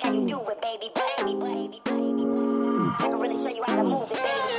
because you do it, baby, baby, baby, baby, baby. I can really show you how to move it, baby.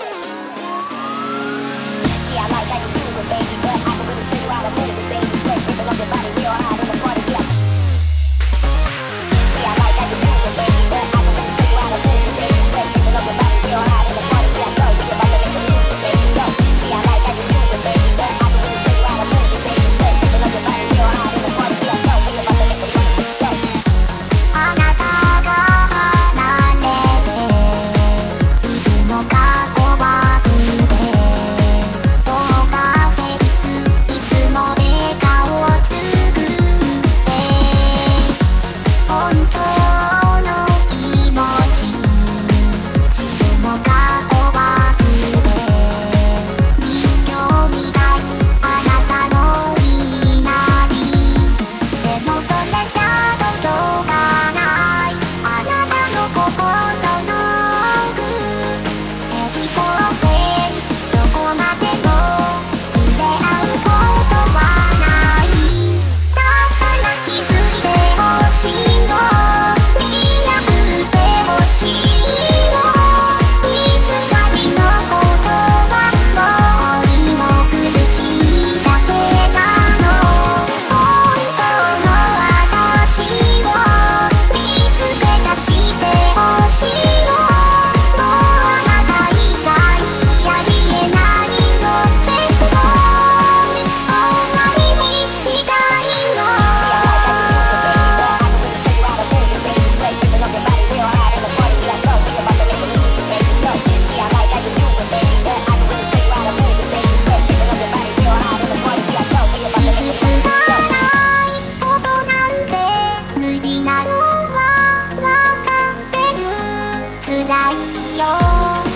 辛いよ